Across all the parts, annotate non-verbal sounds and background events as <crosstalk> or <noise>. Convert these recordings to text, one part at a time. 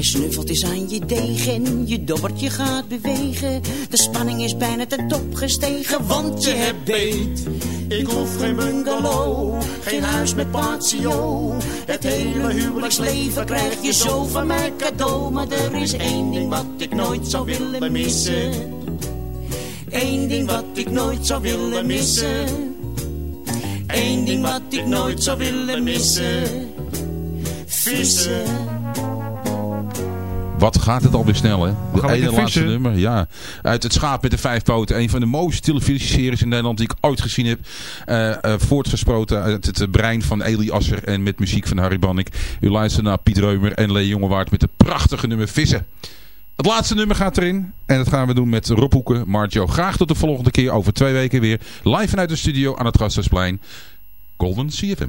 Hij snuffelt eens aan je degen, je dobbertje gaat bewegen. De spanning is bijna ten top gestegen, want je hebt beet. Ik hoef geen bungalow, geen huis met patio. Het hele huwelijksleven krijg je zo van mij cadeau. Maar er is één ding wat ik nooit zou willen missen. Eén ding wat ik nooit zou willen missen. Eén ding wat ik nooit zou willen missen. Vissen. Wat gaat het alweer snel, hè? De ene laatste vissen. nummer, ja. Uit Het Schaap met de Vijf Poten. Een van de mooiste televisieseries in Nederland die ik ooit gezien heb. Eh, eh, voortgesproten uit het eh, brein van Eli Asser en met muziek van Harry Bannik. U luistert naar Piet Reumer en Lee Jongewaard met de prachtige nummer Vissen. Het laatste nummer gaat erin. En dat gaan we doen met Rob Hoeken, Marjo. Graag tot de volgende keer. Over twee weken weer. Live vanuit de studio aan het Gasthuisplein. Golden CFM.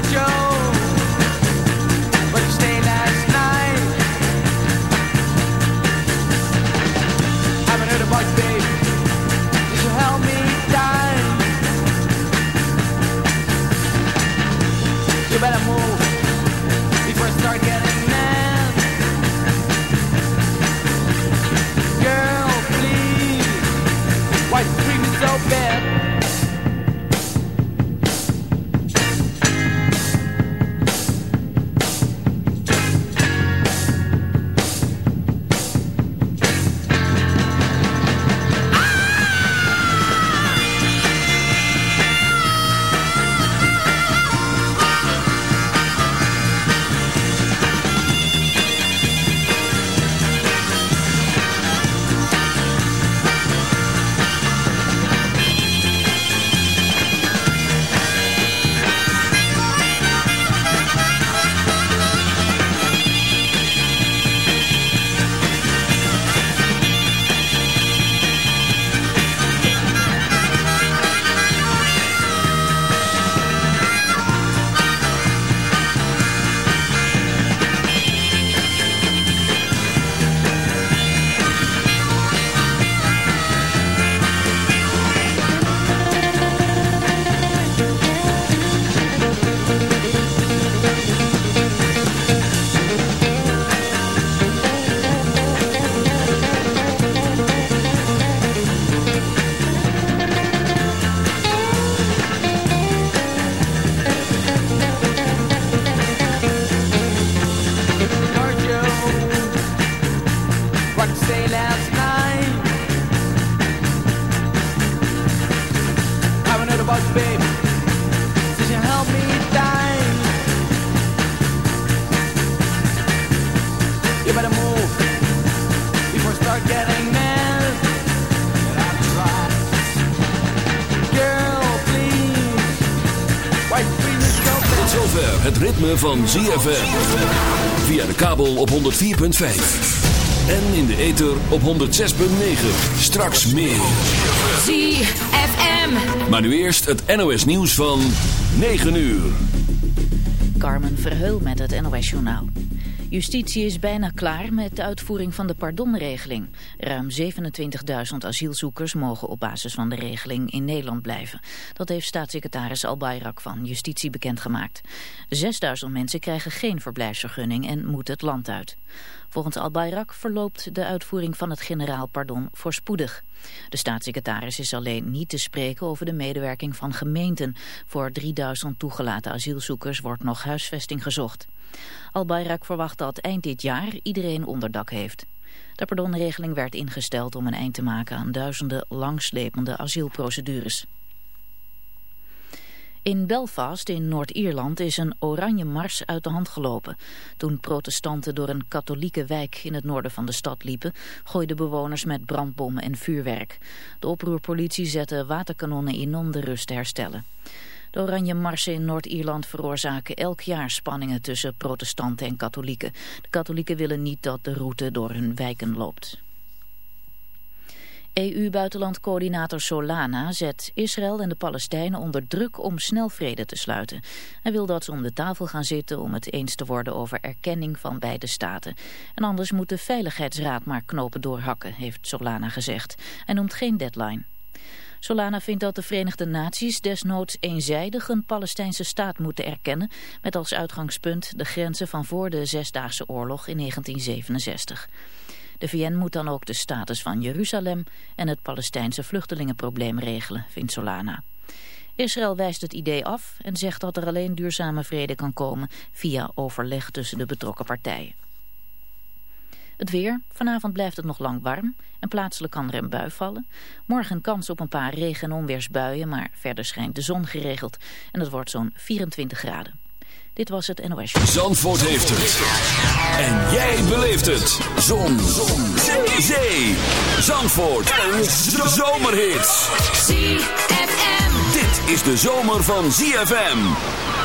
Marjo, van ZFM. Via de kabel op 104.5. En in de ether op 106.9. Straks meer. ZFM. Maar nu eerst het NOS nieuws van 9 uur. Carmen Verheul met het NOS Journaal. Justitie is bijna klaar met de uitvoering van de pardonregeling. Ruim 27.000 asielzoekers mogen op basis van de regeling in Nederland blijven. Dat heeft staatssecretaris Al Bayrak van Justitie bekendgemaakt. 6.000 mensen krijgen geen verblijfsvergunning en moeten het land uit. Volgens Al Bayrak verloopt de uitvoering van het generaal pardon voorspoedig. De staatssecretaris is alleen niet te spreken over de medewerking van gemeenten. Voor 3000 toegelaten asielzoekers wordt nog huisvesting gezocht. Al Bayrak verwacht dat eind dit jaar iedereen onderdak heeft. De pardonregeling werd ingesteld om een eind te maken aan duizenden langslepende asielprocedures. In Belfast in Noord-Ierland is een oranje mars uit de hand gelopen. Toen protestanten door een katholieke wijk in het noorden van de stad liepen, gooiden bewoners met brandbommen en vuurwerk. De oproerpolitie zette waterkanonnen in om de rust te herstellen. De oranje marsen in Noord-Ierland veroorzaken elk jaar spanningen tussen protestanten en katholieken. De katholieken willen niet dat de route door hun wijken loopt. EU-buitenlandcoördinator Solana zet Israël en de Palestijnen onder druk om snel vrede te sluiten. Hij wil dat ze om de tafel gaan zitten om het eens te worden over erkenning van beide staten. En anders moet de Veiligheidsraad maar knopen doorhakken, heeft Solana gezegd. Hij noemt geen deadline. Solana vindt dat de Verenigde Naties desnoods eenzijdig een Palestijnse staat moeten erkennen, met als uitgangspunt de grenzen van voor de Zesdaagse Oorlog in 1967. De VN moet dan ook de status van Jeruzalem en het Palestijnse vluchtelingenprobleem regelen, vindt Solana. Israël wijst het idee af en zegt dat er alleen duurzame vrede kan komen via overleg tussen de betrokken partijen. Het weer. Vanavond blijft het nog lang warm en plaatselijk kan er een bui vallen. Morgen kans op een paar regen- en onweersbuien, maar verder schijnt de zon geregeld. En het wordt zo'n 24 graden. Dit was het NOS Zandvoort heeft het. En jij beleeft het. Zon. zon. Zee. Zee. Zandvoort. Een zomerhit. ZFM. Dit is de zomer van ZFM.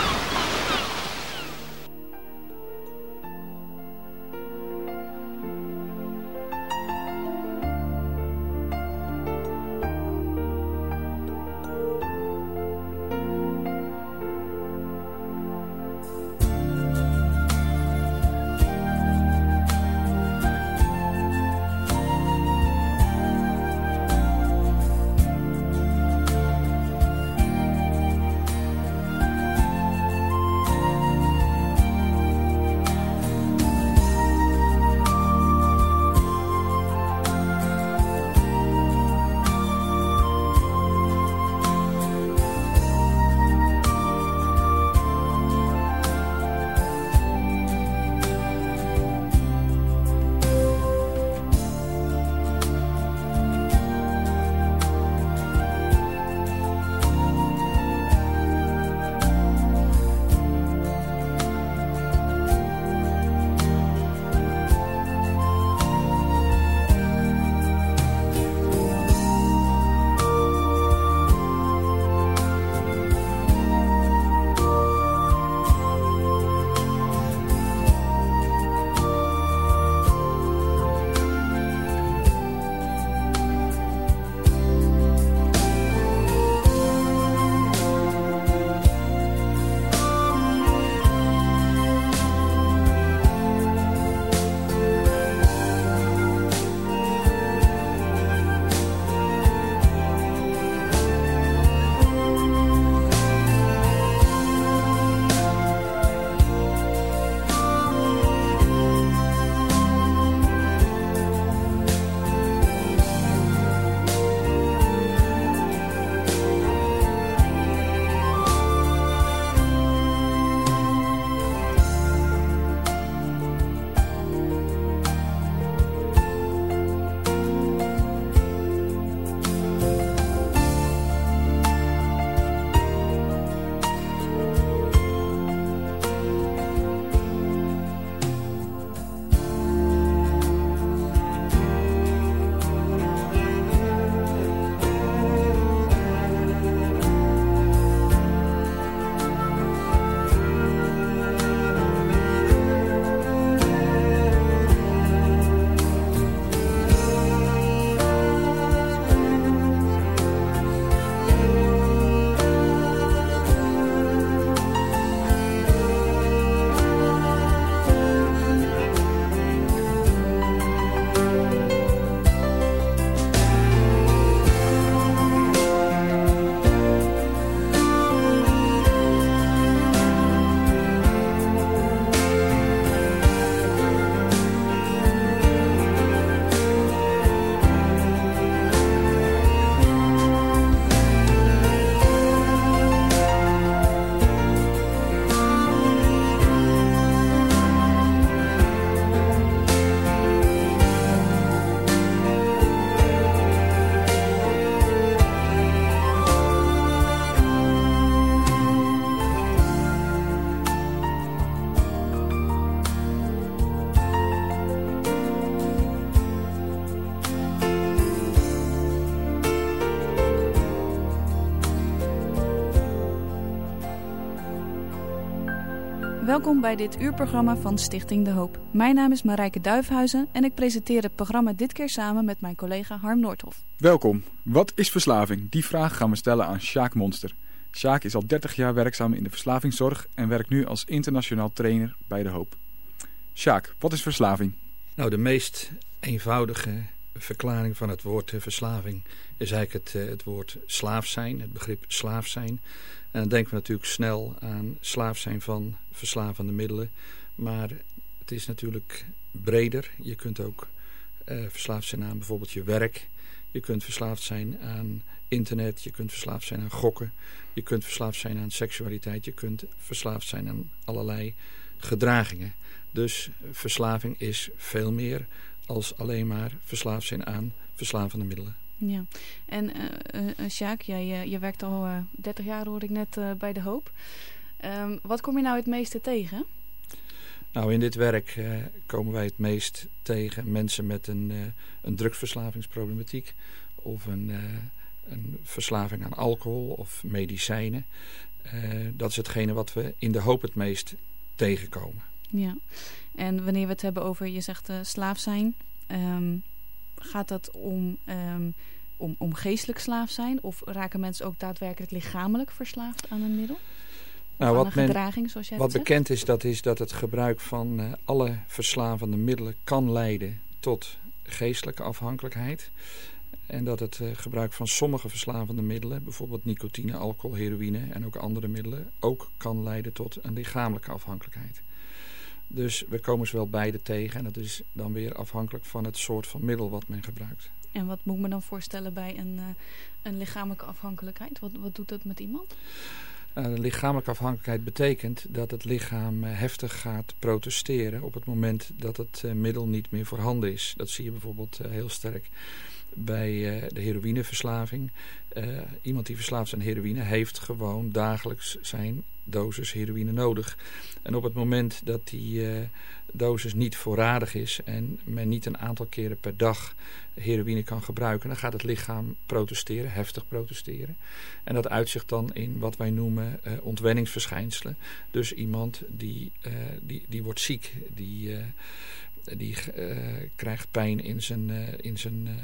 Welkom bij dit uurprogramma van Stichting De Hoop. Mijn naam is Marijke Duifhuizen en ik presenteer het programma dit keer samen met mijn collega Harm Noordhof. Welkom. Wat is verslaving? Die vraag gaan we stellen aan Sjaak Monster. Sjaak is al 30 jaar werkzaam in de verslavingszorg en werkt nu als internationaal trainer bij De Hoop. Sjaak, wat is verslaving? Nou, de meest eenvoudige verklaring van het woord verslaving is eigenlijk het, het woord slaaf zijn, het begrip slaaf zijn. En dan denken we natuurlijk snel aan slaaf zijn van verslavende middelen. Maar het is natuurlijk breder. Je kunt ook verslaafd zijn aan bijvoorbeeld je werk. Je kunt verslaafd zijn aan internet. Je kunt verslaafd zijn aan gokken. Je kunt verslaafd zijn aan seksualiteit. Je kunt verslaafd zijn aan allerlei gedragingen. Dus verslaving is veel meer als alleen maar verslaafd zijn aan verslavende middelen. Ja, en uh, Sjaak, jij je werkt al 30 jaar hoor ik net bij De Hoop. Um, wat kom je nou het meeste tegen? Nou, in dit werk komen wij het meest tegen mensen met een, een drugsverslavingsproblematiek of een, een verslaving aan alcohol of medicijnen. dat is hetgene wat we in De Hoop het meest tegenkomen. Ja, en wanneer we het hebben over, je zegt slaaf zijn, um, gaat dat om, um, om, om geestelijk slaaf zijn? Of raken mensen ook daadwerkelijk lichamelijk verslaafd aan een middel? Nou, wat, men, gedraging, zoals jij wat bekend is, dat is dat het gebruik van uh, alle verslavende middelen kan leiden tot geestelijke afhankelijkheid. En dat het uh, gebruik van sommige verslavende middelen, bijvoorbeeld nicotine, alcohol, heroïne en ook andere middelen, ook kan leiden tot een lichamelijke afhankelijkheid. Dus we komen ze wel beide tegen en dat is dan weer afhankelijk van het soort van middel wat men gebruikt. En wat moet ik me dan voorstellen bij een, uh, een lichamelijke afhankelijkheid? Wat, wat doet dat met iemand? Uh, lichamelijke afhankelijkheid betekent dat het lichaam uh, heftig gaat protesteren op het moment dat het middel niet meer voorhanden is. Dat zie je bijvoorbeeld heel sterk bij de heroïneverslaving. iemand die verslaafd is aan heroïne heeft gewoon dagelijks zijn dosis heroïne nodig. En op het moment dat die uh, dosis niet voorradig is en men niet een aantal keren per dag heroïne kan gebruiken, dan gaat het lichaam protesteren, heftig protesteren. En dat uitzicht dan in wat wij noemen ontwenningsverschijnselen. Dus iemand die, die, die wordt ziek, die, die krijgt pijn in zijn, in zijn,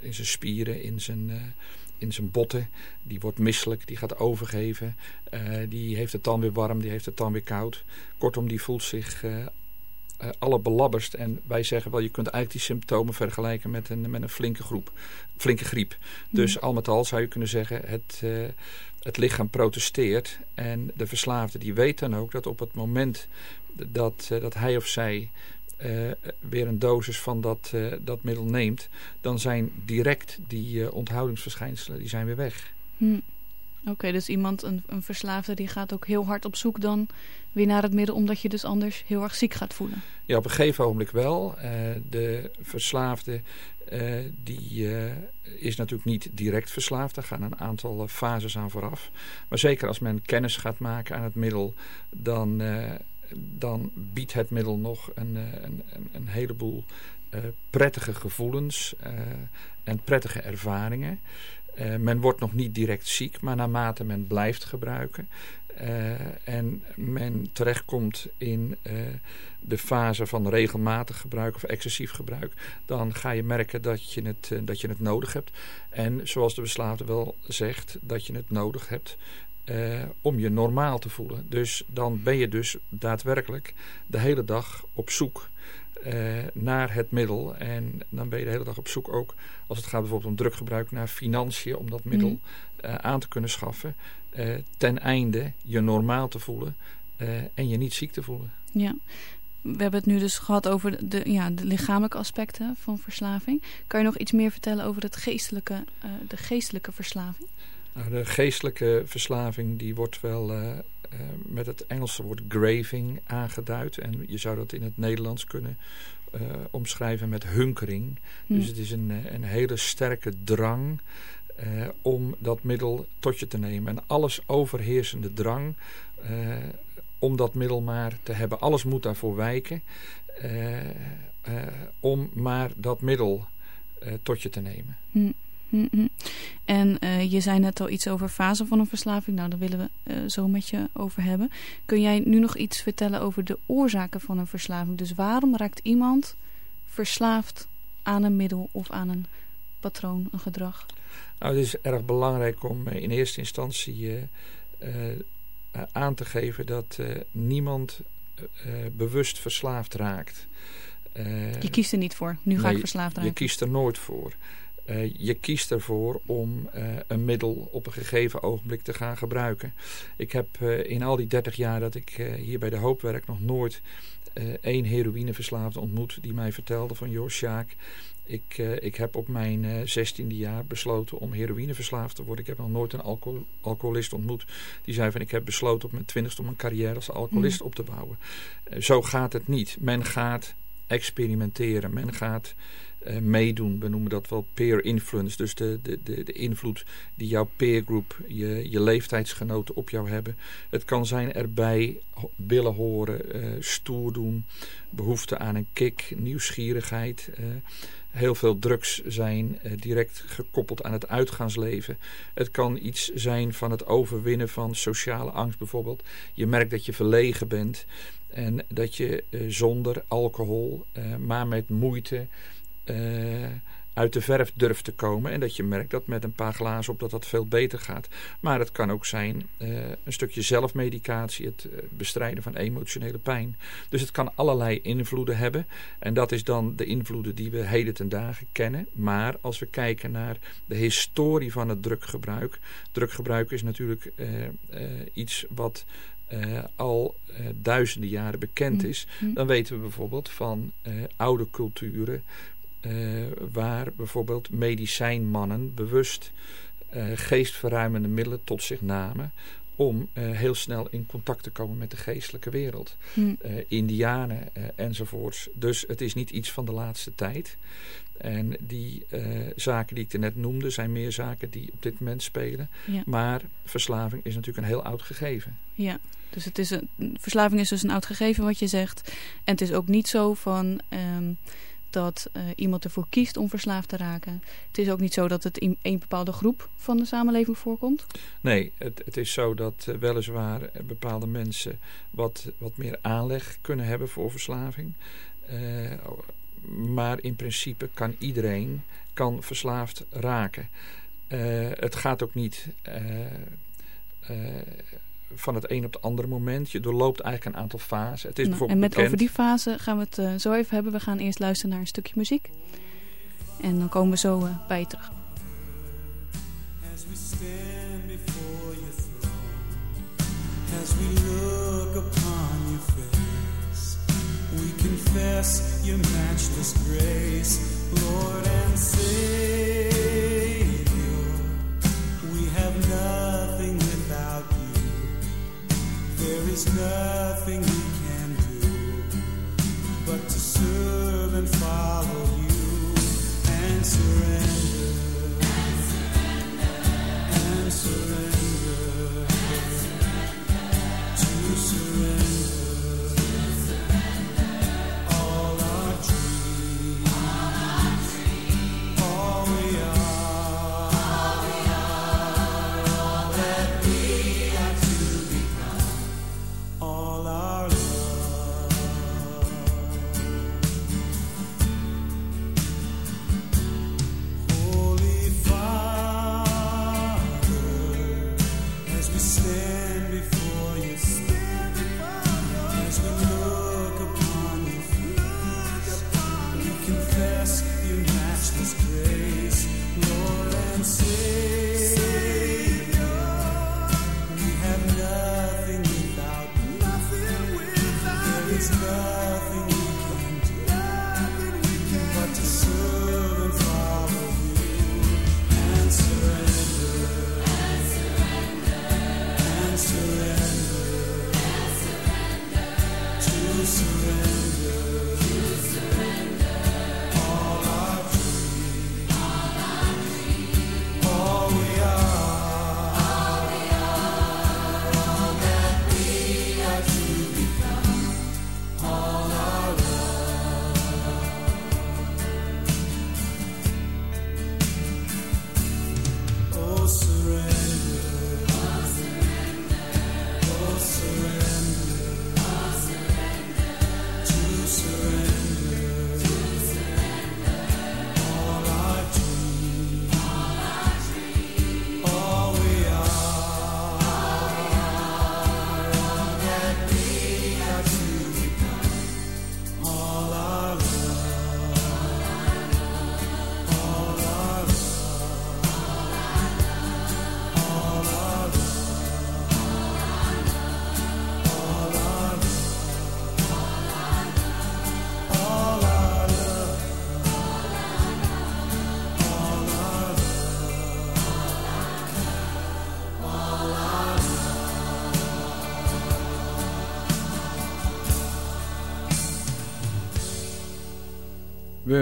in zijn spieren, in zijn in zijn botten. Die wordt misselijk, die gaat overgeven. Uh, die heeft het dan weer warm, die heeft het dan weer koud. Kortom, die voelt zich uh, uh, alle belabberst. En wij zeggen wel, je kunt eigenlijk die symptomen vergelijken met een, met een flinke, groep, flinke griep. Dus al met al zou je kunnen zeggen, het, het lichaam protesteert. En de verslaafde die weet dan ook dat op het moment dat, dat hij of zij uh, weer een dosis van dat, uh, dat middel neemt, dan zijn direct die uh, onthoudingsverschijnselen die zijn weer weg. Hm. Oké, okay, dus iemand, een, een verslaafde, die gaat ook heel hard op zoek dan weer naar het middel, omdat je dus anders heel erg ziek gaat voelen. Ja, op een gegeven ogenblik wel. de verslaafde die is natuurlijk niet direct verslaafd. Daar gaan een aantal fases aan vooraf. Maar zeker als men kennis gaat maken aan het middel, dan dan biedt het middel nog een, eh, een, een, heleboel uh, prettige gevoelens uh, en prettige ervaringen. Men wordt nog niet direct ziek, maar naarmate men blijft gebruiken en men terechtkomt in de fase van regelmatig gebruik of excessief gebruik, dan ga je merken dat je het, dat je het nodig hebt. En zoals de beslaafde wel zegt, dat je het nodig hebt uh, om je normaal te voelen. Dus dan ben je dus daadwerkelijk de hele dag op zoek uh, naar het middel. En dan ben je de hele dag op zoek ook, als het gaat bijvoorbeeld om druggebruik, naar financiën om dat middel uh, aan te kunnen schaffen. ten einde je normaal te voelen en je niet ziek te voelen. Ja. We hebben het nu dus gehad over de, ja, de lichamelijke aspecten van verslaving. Kan je nog iets meer vertellen over het geestelijke, de geestelijke verslaving? Nou, de geestelijke verslaving die wordt wel uh, uh, met het Engelse woord graving aangeduid. En je zou dat in het Nederlands kunnen uh, omschrijven met hunkering. Hm. Dus het is een, een hele sterke drang om dat middel tot je te nemen. En alles overheersende drang om dat middel maar te hebben. Alles moet daarvoor wijken om maar dat middel tot je te nemen. Hm. Mm -hmm. En uh, je zei net al iets over fase van een verslaving. Nou, daar willen we uh, zo met je over hebben. Kun jij nu nog iets vertellen over de oorzaken van een verslaving? Dus waarom raakt iemand verslaafd aan een middel of aan een patroon, een gedrag? Nou, het is erg belangrijk om in eerste instantie uh, aan te geven dat niemand bewust verslaafd raakt. Je kiest er niet voor. Nu ga ik verslaafd raken. Je kiest er nooit voor. Uh, je kiest ervoor om uh, een middel op een gegeven ogenblik te gaan gebruiken. Ik heb uh, in al die 30 jaar dat ik hier bij de Hoop werk nog nooit één heroïneverslaafde ontmoet die mij vertelde van joh Sjaak, ik, ik heb op mijn zestiende jaar besloten om heroïneverslaafd te worden. Ik heb nog nooit een alcohol, alcoholist ontmoet die zei van ik heb besloten op mijn twintigste om een carrière als alcoholist mm. op te bouwen. zo gaat het niet. Men gaat experimenteren. Men gaat uh, meedoen. We noemen dat wel peer influence. Dus de, de, de, de invloed die jouw peergroep, je, je leeftijdsgenoten op jou hebben. Het kan zijn erbij willen horen, uh, stoer doen, behoefte aan een kick, nieuwsgierigheid. Uh, heel veel drugs zijn direct gekoppeld aan het uitgaansleven. Het kan iets zijn van het overwinnen van sociale angst bijvoorbeeld. Je merkt dat je verlegen bent. En dat je zonder alcohol, maar met moeite, uh, uit de verf durft te komen. En dat je merkt dat met een paar glazen op dat dat veel beter gaat. Maar het kan ook zijn een stukje zelfmedicatie, het bestrijden van emotionele pijn. Dus het kan allerlei invloeden hebben. En dat is dan de invloeden die we heden ten dagen kennen. Maar als we kijken naar de historie van het druggebruik. Druggebruik is natuurlijk iets wat uh, al uh, duizenden jaren bekend is, mm. dan weten we bijvoorbeeld van uh, oude culturen waar bijvoorbeeld medicijnmannen bewust geestverruimende middelen tot zich namen om heel snel in contact te komen met de geestelijke wereld. Mm. Indianen enzovoorts. Dus het is niet iets van de laatste tijd. En die zaken die ik er net noemde zijn meer zaken die op dit moment spelen. Ja. Maar verslaving is natuurlijk een heel oud gegeven. Ja. Dus het is een, verslaving is dus een oud gegeven wat je zegt. En het is ook niet zo van um, dat uh, iemand ervoor kiest om verslaafd te raken. Het is ook niet zo dat het in een bepaalde groep van de samenleving voorkomt. Nee, het, het is zo dat uh, weliswaar bepaalde mensen wat, wat meer aanleg kunnen hebben voor verslaving. Maar in principe kan iedereen kan verslaafd raken. het gaat ook niet van het een op het andere moment. Je doorloopt eigenlijk een aantal fasen. Het is nou, bijvoorbeeld en met bekend... over die fase gaan we het uh, zo even hebben. We gaan eerst luisteren naar een stukje muziek. En dan komen we zo uh, bij je terug. As we stand before your throne As we look upon your face We confess your matchless grace Lord and Savior is nothing we can do but to serve and follow you and surrender. And surrender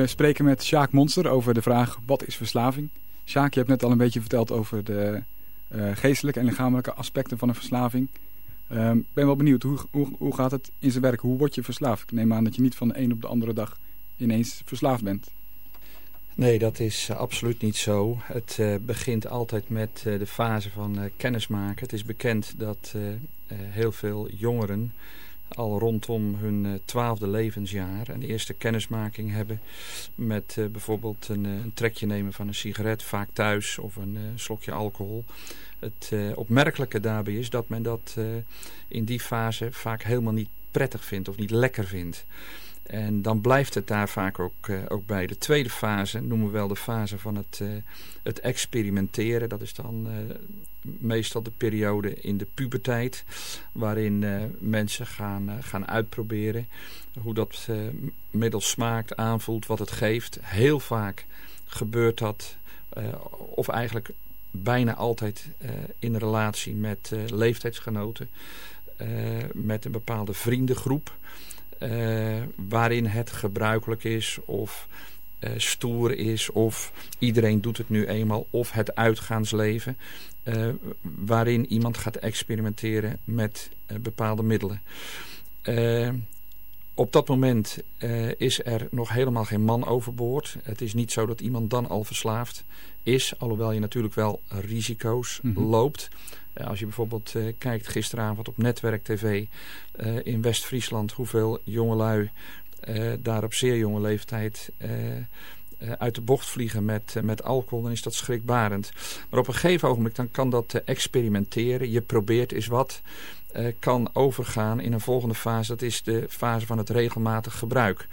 We spreken met Sjaak Monster over de vraag wat is verslaving? Sjaak, je hebt net al een beetje verteld over de uh, geestelijke en lichamelijke aspecten van een verslaving. Ik uh, ben wel benieuwd, hoe, hoe, hoe gaat het in zijn werk? Hoe word je verslaafd? Ik neem aan dat je niet van de een op de andere dag ineens verslaafd bent. Nee, dat is absoluut niet zo. Het uh, begint altijd met de fase van kennismaken. Het is bekend dat heel veel jongeren al rondom hun twaalfde levensjaar een eerste kennismaking hebben met bijvoorbeeld een, een, trekje nemen van een sigaret, vaak thuis, of een slokje alcohol. Het opmerkelijke daarbij is dat men dat in die fase vaak helemaal niet prettig vindt of niet lekker vindt. En dan blijft het daar vaak ook, uh, ook bij. De tweede fase noemen we wel de fase van het, uh, het experimenteren. Dat is dan uh, meestal de periode in de puberteit. Waarin mensen gaan, gaan uitproberen hoe dat middel smaakt, aanvoelt, wat het geeft. Heel vaak gebeurt dat, of eigenlijk bijna altijd in relatie met leeftijdsgenoten. met een bepaalde vriendengroep. Uh, waarin het gebruikelijk is of uh, stoer is of iedereen doet het nu eenmaal of het uitgaansleven uh, waarin iemand gaat experimenteren met bepaalde middelen. op dat moment is er nog helemaal geen man overboord. Het is niet zo dat iemand dan al verslaafd is, alhoewel je natuurlijk wel risico's mm -hmm. loopt. Als je bijvoorbeeld uh, kijkt gisteravond op Netwerk TV uh, in West-Friesland... hoeveel jongelui daar op zeer jonge leeftijd uit de bocht vliegen met, met alcohol... dan is dat schrikbarend. Maar op een gegeven ogenblik dan kan dat experimenteren. Je probeert eens wat... kan overgaan in een volgende fase. Dat is de fase van het regelmatig gebruik.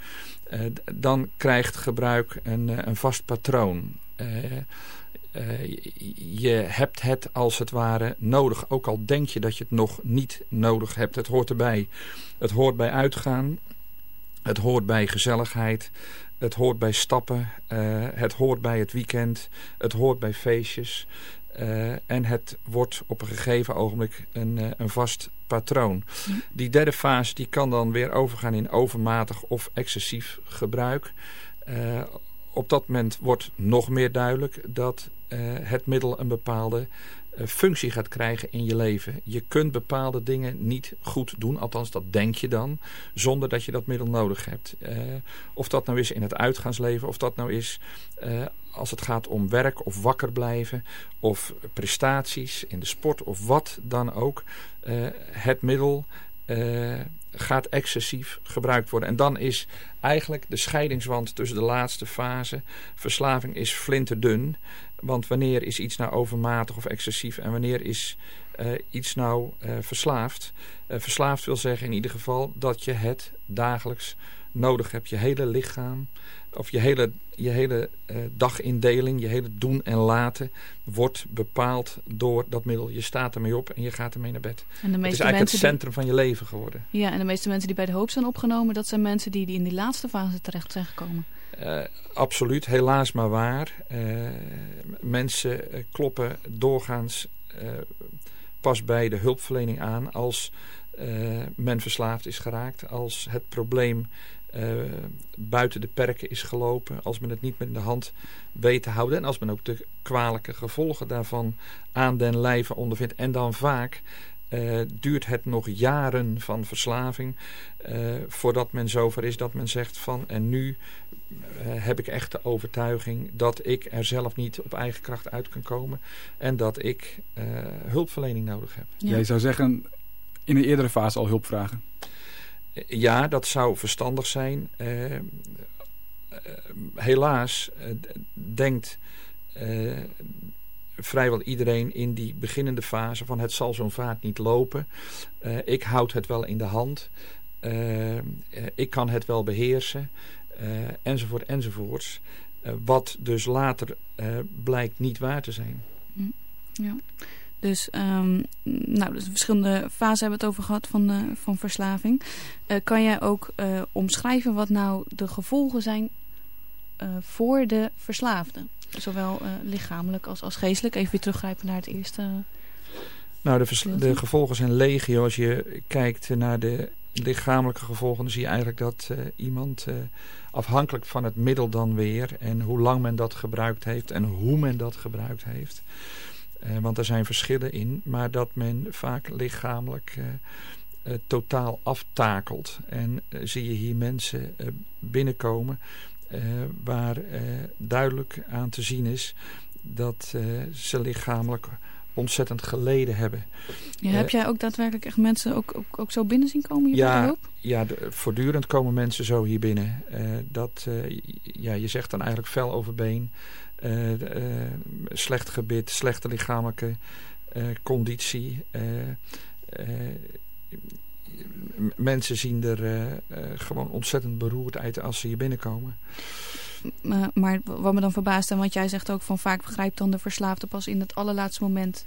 dan krijgt gebruik een, een vast patroon... Uh, je hebt het als het ware nodig. Ook al denk je dat je het nog niet nodig hebt. Het hoort erbij. Het hoort bij uitgaan. Het hoort bij gezelligheid. Het hoort bij stappen. Uh, het hoort bij het weekend. Het hoort bij feestjes. Uh, en het wordt op een gegeven ogenblik een, een vast patroon. Die derde fase die kan dan weer overgaan in overmatig of excessief gebruik op dat moment wordt nog meer duidelijk dat uh, het middel een bepaalde uh, functie gaat krijgen in je leven. Je kunt bepaalde dingen niet goed doen, althans dat denk je dan, zonder dat je dat middel nodig hebt. Uh, of dat nou is in het uitgaansleven, of dat nou is als het gaat om werk of wakker blijven, of prestaties in de sport of wat dan ook. het middel gaat excessief gebruikt worden. En dan is eigenlijk de scheidingswand tussen de laatste fase, verslaving, is flinterdun. Want wanneer is iets nou overmatig of excessief en wanneer is uh, iets nou uh, verslaafd? Uh, verslaafd wil zeggen in ieder geval dat je het dagelijks nodig hebt. Je hele lichaam of je hele, je hele uh, dagindeling, je hele doen en laten wordt bepaald door dat middel. Je staat ermee op en je gaat ermee naar bed. En de meeste het is eigenlijk het centrum die... van je leven geworden. Ja, en de meeste mensen die bij de hoop zijn opgenomen, dat zijn mensen die, die in die laatste fase terecht zijn gekomen. Uh, absoluut, helaas maar waar. Uh, mensen kloppen doorgaans pas bij de hulpverlening aan als men verslaafd is geraakt, als het probleem uh, buiten de perken is gelopen. Als men het niet met in de hand weet te houden. En als men ook de kwalijke gevolgen daarvan aan den lijve ondervindt. En dan vaak uh, duurt het nog jaren van verslaving. Uh, voordat men zover is dat men zegt van en nu heb ik echt de overtuiging dat ik er zelf niet op eigen kracht uit kan komen. En dat ik hulpverlening nodig heb. Ja. Jij zou zeggen in een eerdere fase al hulp vragen. Ja, dat zou verstandig zijn. Uh, uh, helaas uh, denkt vrijwel iedereen in die beginnende fase van het zal zo'n vaart niet lopen. ik houd het wel in de hand. ik kan het wel beheersen. enzovoort enzovoorts. wat dus later blijkt niet waar te zijn. Mm, ja. Dus, um, nou, dus verschillende fasen hebben we het over gehad van, uh, van verslaving. Uh, kan jij ook uh, omschrijven wat nou de gevolgen zijn voor de verslaafde? Zowel lichamelijk als, als geestelijk. Even weer teruggrijpen naar het eerste. Nou, de, de gevolgen zijn legio als je kijkt naar de lichamelijke gevolgen dan zie je eigenlijk dat iemand afhankelijk van het middel dan weer en hoe lang men dat gebruikt heeft en hoe men dat gebruikt heeft. Want er zijn verschillen in, maar dat men vaak lichamelijk totaal aftakelt. En zie je hier mensen binnenkomen waar duidelijk aan te zien is dat ze lichamelijk ontzettend geleden hebben. Ja, heb jij ook daadwerkelijk echt mensen ook, ook, ook zo binnen zien komen hier ja, de Ja, voortdurend komen mensen zo hier binnen. Uh, dat, uh, ja, je zegt dan eigenlijk fel over been. Uh, slecht gebit, slechte lichamelijke conditie. mensen zien er gewoon ontzettend beroerd uit als ze hier binnenkomen. maar wat me dan verbaast, en want jij zegt ook van vaak begrijpt dan de verslaafde pas in het allerlaatste moment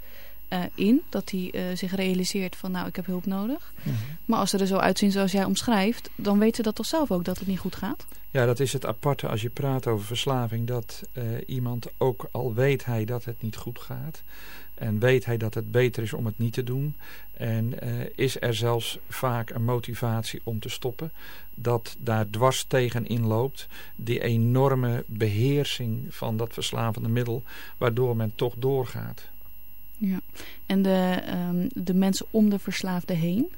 uh, in. Dat hij uh, zich realiseert van nou ik heb hulp nodig. Mm -hmm. Maar als ze er zo uitzien zoals jij omschrijft, dan weten ze dat toch zelf ook dat het niet goed gaat? Ja, dat is het aparte als je praat over verslaving. Dat uh, iemand ook al weet hij dat het niet goed gaat. En weet hij dat het beter is om het niet te doen. En is er zelfs vaak een motivatie om te stoppen. Dat daar dwars tegen inloopt. Die enorme beheersing van dat verslavende middel. Waardoor men toch doorgaat. Ja, en de, um, de mensen om de verslaafde heen,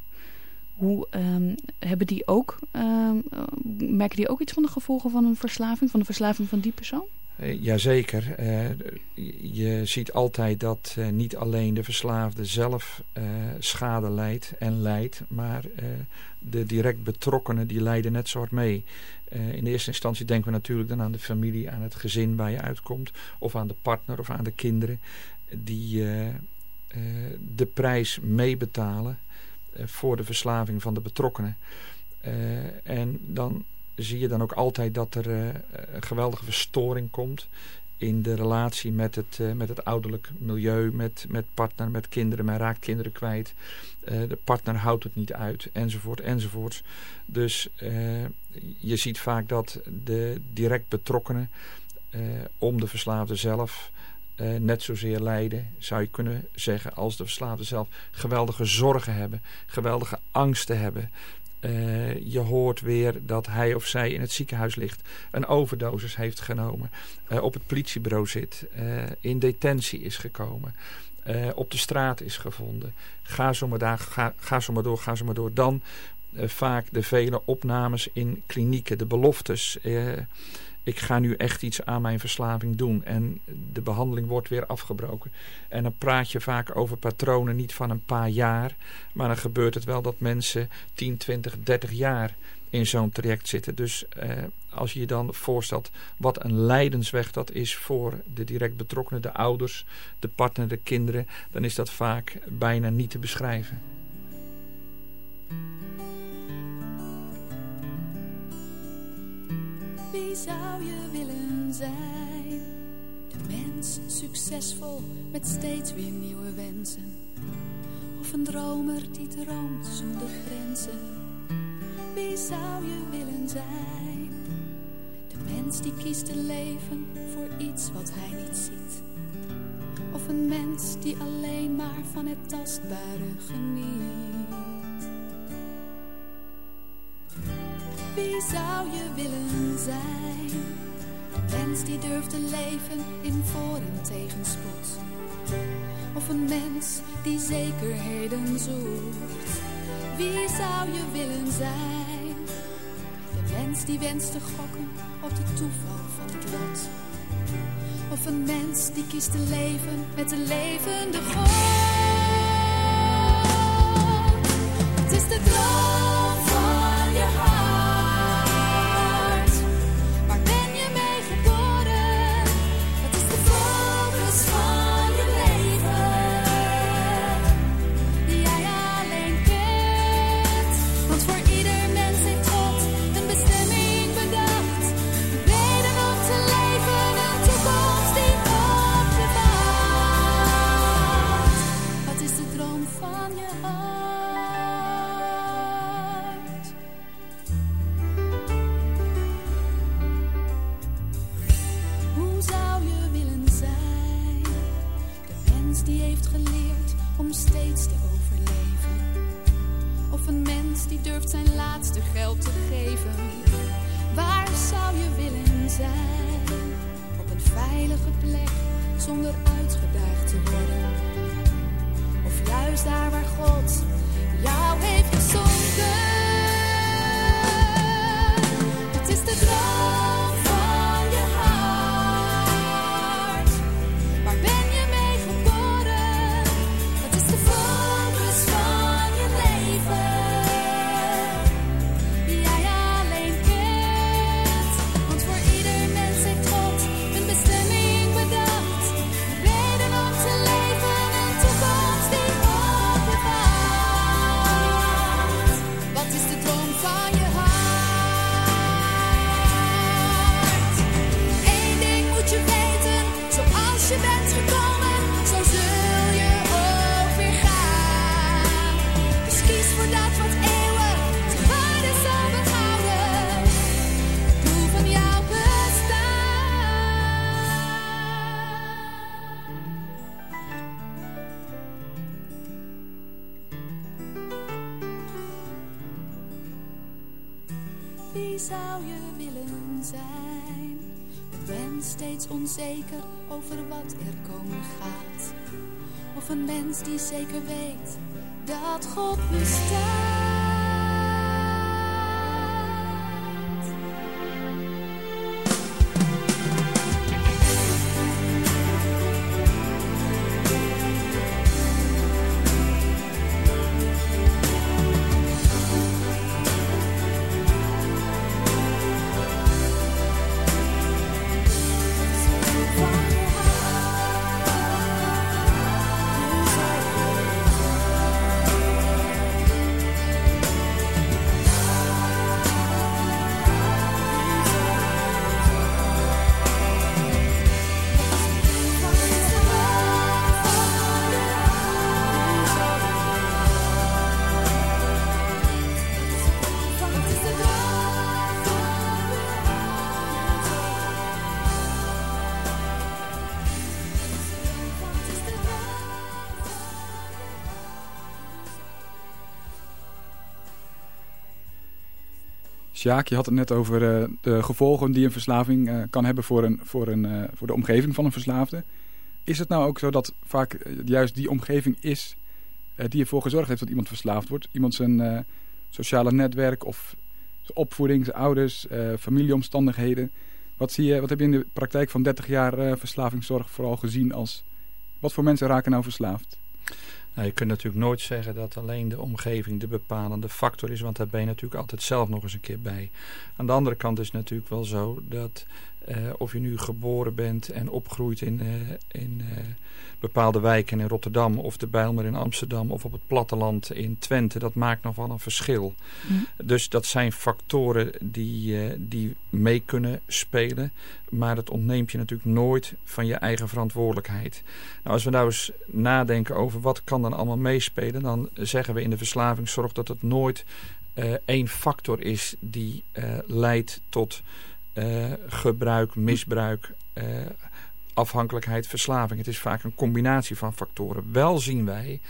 hoe um, hebben die ook, um, merken die ook iets van de gevolgen van een verslaving, van de verslaving van die persoon? Uh, jazeker. Uh, je ziet altijd dat uh, niet alleen de verslaafde zelf schade leidt en leidt, maar de direct betrokkenen die lijden net zo hard mee. in eerste instantie denken we natuurlijk dan aan de familie, aan het gezin waar je uitkomt, of aan de partner of aan de kinderen die uh, uh, de prijs meebetalen uh, voor de verslaving van de betrokkenen. en dan zie je dan ook altijd dat er een geweldige verstoring komt in de relatie met het, met het ouderlijk milieu, met, met partner, met kinderen. Men raakt kinderen kwijt. de partner houdt het niet uit, enzovoort, enzovoorts. Dus je ziet vaak dat de direct betrokkenen om de verslaafde zelf uh, net zozeer lijden, zou je kunnen zeggen, als de verslaafde zelf geweldige zorgen hebben, geweldige angsten hebben. Uh, je hoort weer dat hij of zij in het ziekenhuis ligt, een overdosis heeft genomen, uh, op het politiebureau zit, in detentie is gekomen, op de straat is gevonden. Ga zo maar, daar, ga, ga zo maar door, ga zo maar door. Dan vaak de vele opnames in klinieken, de beloftes ik ga nu echt iets aan mijn verslaving doen. En de behandeling wordt weer afgebroken. En dan praat je vaak over patronen niet van een paar jaar. Maar dan gebeurt het wel dat mensen 10, 20, 30 jaar in zo'n traject zitten. Dus eh, als je je dan voorstelt wat een lijdensweg dat is voor de direct betrokkenen, de ouders, de partner, de kinderen, dan is dat vaak bijna niet te beschrijven. Wie zou je willen zijn? De mens succesvol met steeds weer nieuwe wensen. Of een dromer die droomt zonder grenzen. Wie zou je willen zijn? De mens die kiest te leven voor iets wat hij niet ziet. Of een mens die alleen maar van het tastbare geniet. Wie zou je willen zijn? Een mens die durft te leven in voor- en tegenspoed. Of een mens die zekerheden zoekt. Wie zou je willen zijn? De mens die wenst te gokken op de toeval van het lot. Of een mens die kiest te leven met de levende God. Het is de droom van je hart. Die zeker weet dat God bestaat. Sjaak, je had het net over eh, de gevolgen die een verslaving eh, kan hebben voor, een, voor, een, eh, voor de omgeving van een verslaafde. Is het nou ook zo dat vaak juist die omgeving is die ervoor gezorgd heeft dat iemand verslaafd wordt? Iemand zijn sociale netwerk of zijn opvoeding, zijn ouders, familieomstandigheden. Wat, zie je, wat heb je in de praktijk van 30 jaar verslavingszorg vooral gezien als... Wat voor mensen raken nou verslaafd? Nou, je kunt natuurlijk nooit zeggen dat alleen de omgeving de bepalende factor is, want daar ben je natuurlijk altijd zelf nog eens een keer bij. Aan de andere kant is het natuurlijk wel zo dat eh, of je nu geboren bent en opgroeit in, eh, in eh, bepaalde wijken in Rotterdam of de Bijlmer in Amsterdam of op het platteland in Twente, dat maakt nog wel een verschil. Dus dat zijn factoren die, die mee kunnen spelen, maar dat ontneemt je natuurlijk nooit van je eigen verantwoordelijkheid. Nou, als we nou eens nadenken over wat kan dan allemaal meespelen, dan zeggen we in de verslavingszorg dat het nooit één factor is die leidt tot eh, gebruik, misbruik, eh, afhankelijkheid, verslaving. Het is vaak een combinatie van factoren. Wel zien wij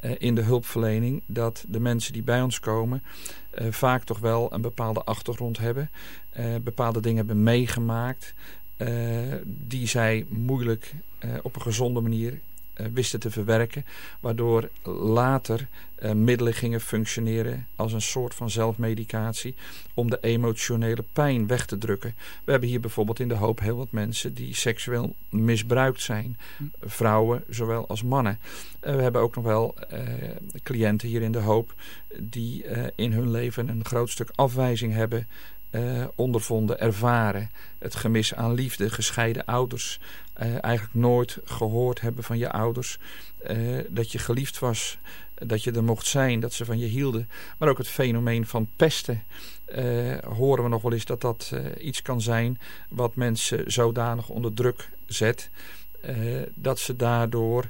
eh, in de hulpverlening dat de mensen die bij ons komen vaak toch wel een bepaalde achtergrond hebben, bepaalde dingen hebben meegemaakt die zij moeilijk op een gezonde manier wisten te verwerken, waardoor later eh, middelen gingen functioneren als een soort van zelfmedicatie om de emotionele pijn weg te drukken. We hebben hier bijvoorbeeld in de hoop heel wat mensen die seksueel misbruikt zijn, vrouwen zowel als mannen. Eh, we hebben ook nog wel eh, cliënten hier in de hoop die eh, in hun leven een groot stuk afwijzing hebben eh, ondervonden, ervaren. Het gemis aan liefde, gescheiden ouders. Eh, eigenlijk nooit gehoord hebben van je ouders. eh, dat je geliefd was, dat je er mocht zijn, dat ze van je hielden. Maar ook het fenomeen van pesten. eh, horen we nog wel eens dat dat iets kan zijn wat mensen zodanig onder druk zet. dat ze daardoor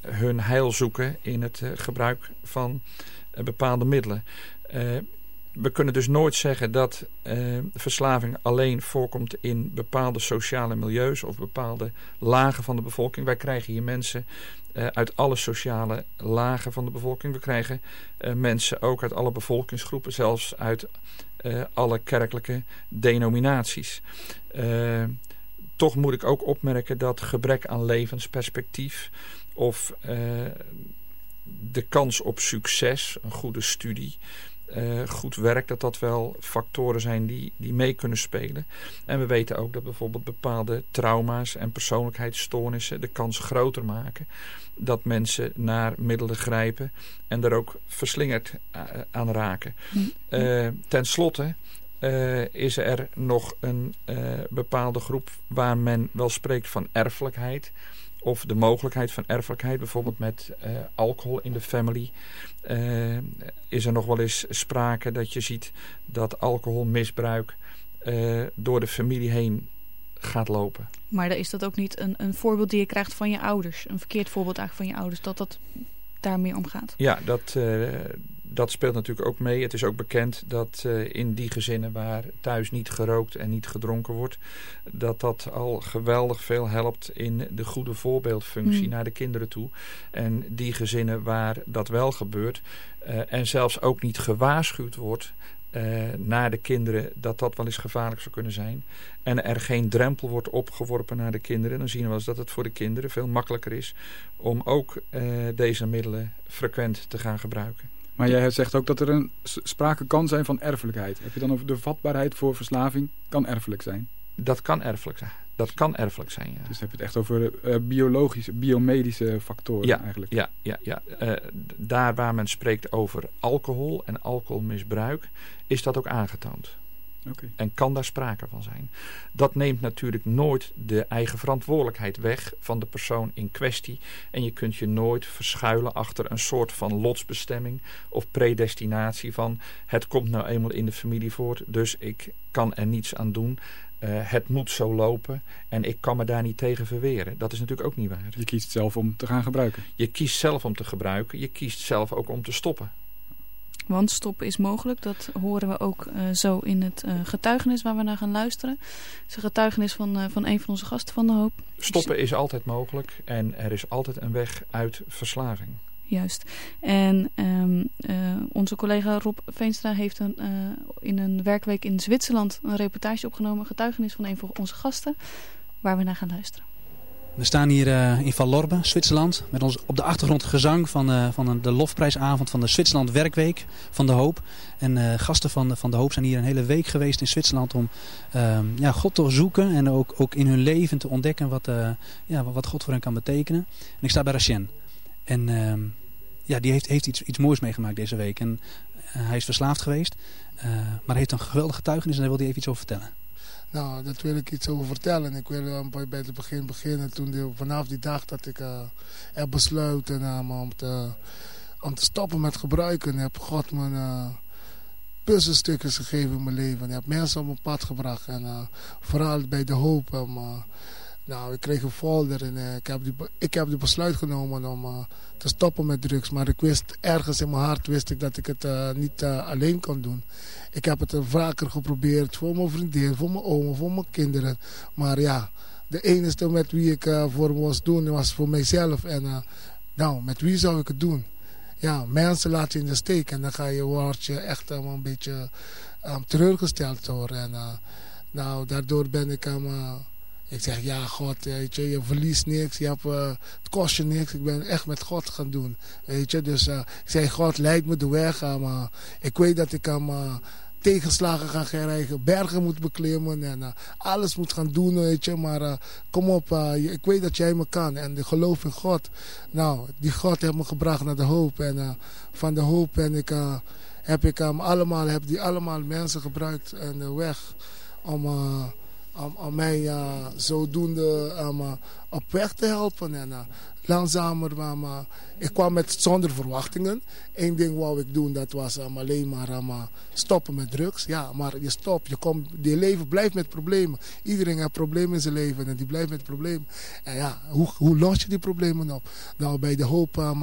hun heil zoeken in het gebruik van bepaalde middelen. Eh, we kunnen dus nooit zeggen dat uh, verslaving alleen voorkomt in bepaalde sociale milieus of bepaalde lagen van de bevolking. Wij krijgen hier mensen uh, uit alle sociale lagen van de bevolking. We krijgen uh, mensen ook uit alle bevolkingsgroepen, zelfs uit alle kerkelijke denominaties. toch moet ik ook opmerken dat gebrek aan levensperspectief of de kans op succes, een goede studie, uh, goed werk, dat dat wel factoren zijn die, die mee kunnen spelen. En we weten ook dat bijvoorbeeld bepaalde trauma's en persoonlijkheidsstoornissen de kans groter maken dat mensen naar middelen grijpen en er ook verslingerd uh, aan raken. Uh, ten slotte is er nog een bepaalde groep waar men wel spreekt van erfelijkheid of de mogelijkheid van erfelijkheid, bijvoorbeeld met uh, alcohol in de family, uh, is er nog wel eens sprake dat je ziet dat alcoholmisbruik uh, door de familie heen gaat lopen. Maar is dat ook niet een, een voorbeeld die je krijgt van je ouders? Een verkeerd voorbeeld eigenlijk van je ouders, dat dat daar meer om gaat? Ja, dat, dat speelt natuurlijk ook mee. Het is ook bekend dat uh, in die gezinnen waar thuis niet gerookt en niet gedronken wordt, dat dat al geweldig veel helpt in de goede voorbeeldfunctie mm. naar de kinderen toe. En die gezinnen waar dat wel gebeurt uh, en zelfs ook niet gewaarschuwd wordt, uh, naar de kinderen dat dat wel eens gevaarlijk zou kunnen zijn. En er geen drempel wordt opgeworpen naar de kinderen. Dan zien we wel eens dat het voor de kinderen veel makkelijker is om ook deze middelen frequent te gaan gebruiken. Maar jij zegt ook dat er een sprake kan zijn van erfelijkheid. Heb je dan over de vatbaarheid voor verslaving kan erfelijk zijn? Dat kan erfelijk zijn. Dat kan erfelijk zijn, ja. Dus heb je het echt over uh, biologische, biomedische factoren ja, eigenlijk? Ja, ja, ja. Uh, daar waar men spreekt over alcohol en alcoholmisbruik, is dat ook aangetoond. Okay. En kan daar sprake van zijn. Dat neemt natuurlijk nooit de eigen verantwoordelijkheid weg van de persoon in kwestie. En je kunt je nooit verschuilen achter een soort van lotsbestemming of predestinatie van het komt nou eenmaal in de familie voort, dus ik kan er niets aan doen. Uh, het moet zo lopen en ik kan me daar niet tegen verweren. Dat is natuurlijk ook niet waar. Je kiest zelf om te gaan gebruiken. Je kiest zelf om te gebruiken. Je kiest zelf ook om te stoppen. Want stoppen is mogelijk. Dat horen we ook uh, zo in het uh, getuigenis waar we naar gaan luisteren. Het is een getuigenis van, uh, van een van onze gasten van de hoop. Stoppen is altijd mogelijk en er is altijd een weg uit verslaving. Juist. En um, onze collega Rob Veenstra heeft een, in een werkweek in Zwitserland een reportage opgenomen. Een getuigenis van een van onze gasten waar we naar gaan luisteren. We staan hier uh, in Vallorbe, Zwitserland. Met ons op de achtergrond gezang van, uh, van de lofprijsavond van de Zwitserland Werkweek van de Hoop. En uh, gasten van, van de Hoop zijn hier een hele week geweest in Zwitserland om ja, God te zoeken. En ook, ook in hun leven te ontdekken wat, ja, wat God voor hen kan betekenen. En ik sta bij Rachien. En ehm, ja, die heeft, heeft iets, iets moois meegemaakt deze week. En hij is verslaafd geweest. maar heeft een geweldige getuigenis en daar wil hij even iets over vertellen. Nou, dat wil ik iets over vertellen. Ik wil bij het begin beginnen. Toen vanaf die dag dat ik heb besloten uh, om, te, om te stoppen met gebruiken, heb God me uh, puzzelstukjes gegeven in mijn leven. Ik heb mensen op mijn pad gebracht. En vooral bij de hoop. Nou, ik kreeg een folder en ik, heb die, ik heb de besluit genomen om te stoppen met drugs. Maar ik wist, ergens in mijn hart wist ik dat ik het niet alleen kon doen. Ik heb het vaker geprobeerd voor mijn vriendin, voor mijn oma, voor mijn kinderen. Maar ja, de enige met wie ik voor moest doen was voor mijzelf. En nou, met wie zou ik het doen? Ja, mensen laten je in de steek en dan ga je, word je echt een beetje um, teleurgesteld door. En nou, daardoor ben ik um, ik zeg, ja, God, weet je, je verliest niks, je hebt, uh, het kost je niks. Ik ben echt met God gaan doen, weet je. Dus uh, ik zeg, God, leid me de weg. maar ik weet dat ik hem tegenslagen gaan krijgen, bergen moet beklimmen en alles moet gaan doen, weet je. Maar kom op, ik weet dat jij me kan en ik geloof in God. Nou, die God heeft me gebracht naar de hoop en van de hoop ben ik, heb ik um, allemaal, heb die allemaal mensen gebruikt en de weg om, om, om mij zodoende um, op weg te helpen. En langzamer, maar, ik kwam met zonder verwachtingen. Eén ding wou ik doen, dat was um, alleen maar stoppen met drugs. Ja, maar je stopt, je, komt, je leven blijft met problemen. Iedereen heeft problemen in zijn leven en die blijft met problemen. En ja, hoe, hoe los je die problemen op? Nou, bij de hoop